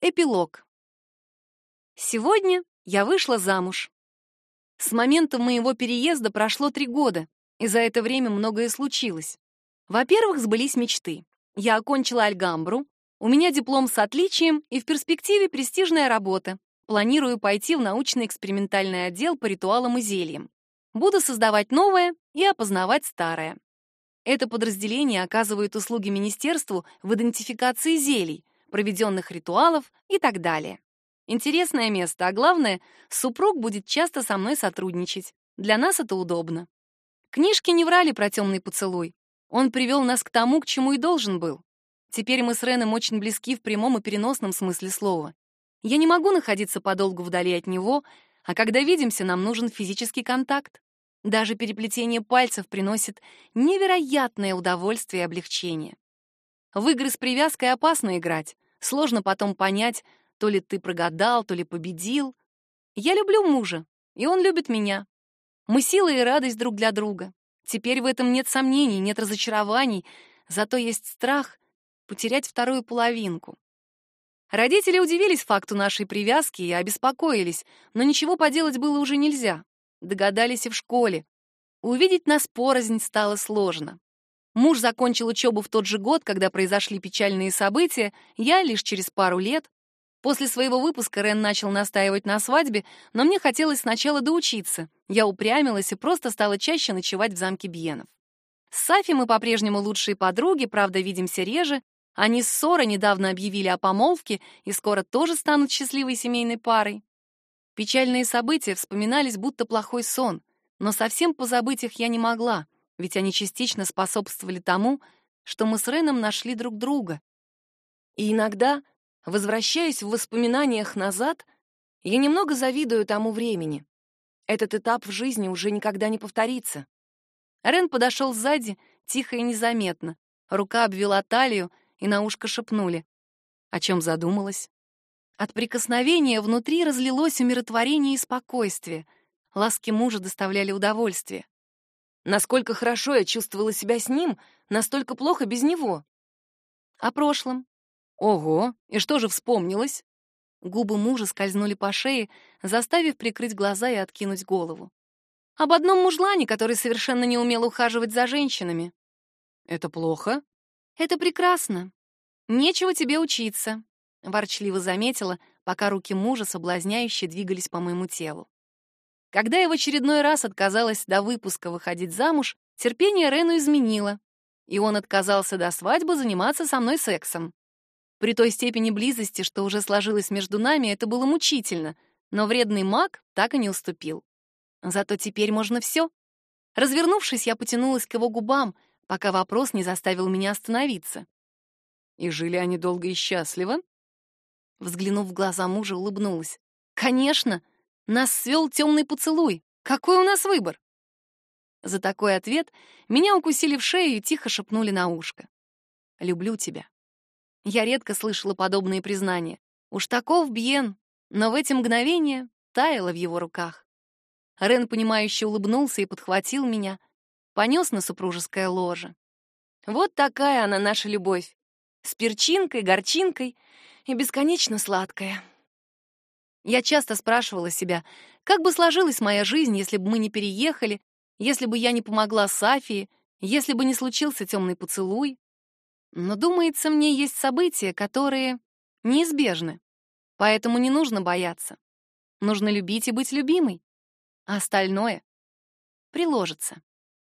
Эпилог. Сегодня я вышла замуж. С момента моего переезда прошло три года, и за это время многое случилось. Во-первых, сбылись мечты. Я окончила Альгамбру, у меня диплом с отличием и в перспективе престижная работа. Планирую пойти в научно-экспериментальный отдел по ритуалам и зельям. Буду создавать новое и опознавать старое. Это подразделение оказывает услуги министерству в идентификации зелий, проведенных ритуалов и так далее. Интересное место, а главное, супруг будет часто со мной сотрудничать. Для нас это удобно. Книжки не врали про темный поцелуй. Он привел нас к тому, к чему и должен был. Теперь мы с Реном очень близки в прямом и переносном смысле слова. Я не могу находиться подолгу вдали от него, а когда видимся, нам нужен физический контакт. Даже переплетение пальцев приносит невероятное удовольствие и облегчение. В игры с привязкой опасно играть. Сложно потом понять, то ли ты прогадал, то ли победил. Я люблю мужа, и он любит меня. Мы сила и радость друг для друга. Теперь в этом нет сомнений, нет разочарований, зато есть страх потерять вторую половинку. Родители удивились факту нашей привязки и обеспокоились, но ничего поделать было уже нельзя. Догадались и в школе. Увидеть нас порознь стало сложно. Муж закончил учебу в тот же год, когда произошли печальные события, я лишь через пару лет. После своего выпуска Рен начал настаивать на свадьбе, но мне хотелось сначала доучиться. Я упрямилась и просто стала чаще ночевать в замке Бьенов. С Сафи мы по-прежнему лучшие подруги, правда, видимся реже, они с Сора недавно объявили о помолвке и скоро тоже станут счастливой семейной парой. Печальные события вспоминались будто плохой сон, но совсем позабыть их я не могла, ведь они частично способствовали тому, что мы с Реном нашли друг друга. И иногда, возвращаясь в воспоминаниях назад, я немного завидую тому времени. Этот этап в жизни уже никогда не повторится. Рен подошел сзади, тихо и незаметно. Рука обвела талию, и на ушко шепнули. О чем задумалась? От прикосновения внутри разлилось умиротворение и спокойствие. Ласки мужа доставляли удовольствие. Насколько хорошо я чувствовала себя с ним, настолько плохо без него. О прошлом. Ого, и что же вспомнилось? Губы мужа скользнули по шее, заставив прикрыть глаза и откинуть голову. Об одном мужлане, который совершенно не умел ухаживать за женщинами. Это плохо? «Это прекрасно. Нечего тебе учиться», — ворчливо заметила, пока руки мужа соблазняюще двигались по моему телу. Когда я в очередной раз отказалась до выпуска выходить замуж, терпение Рену изменило, и он отказался до свадьбы заниматься со мной сексом. При той степени близости, что уже сложилось между нами, это было мучительно, но вредный маг так и не уступил. Зато теперь можно все. Развернувшись, я потянулась к его губам — пока вопрос не заставил меня остановиться. И жили они долго и счастливо? Взглянув в глаза мужа, улыбнулась. Конечно, нас свел темный поцелуй. Какой у нас выбор? За такой ответ меня укусили в шею и тихо шепнули на ушко. «Люблю тебя». Я редко слышала подобные признания. Уж таков Бьен, но в эти мгновения таяло в его руках. Рен, понимающе улыбнулся и подхватил меня, понес на супружеское ложе. Вот такая она наша любовь. С перчинкой, горчинкой и бесконечно сладкая. Я часто спрашивала себя, как бы сложилась моя жизнь, если бы мы не переехали, если бы я не помогла Сафии, если бы не случился темный поцелуй. Но, думается, мне есть события, которые неизбежны. Поэтому не нужно бояться. Нужно любить и быть любимой. А остальное приложится.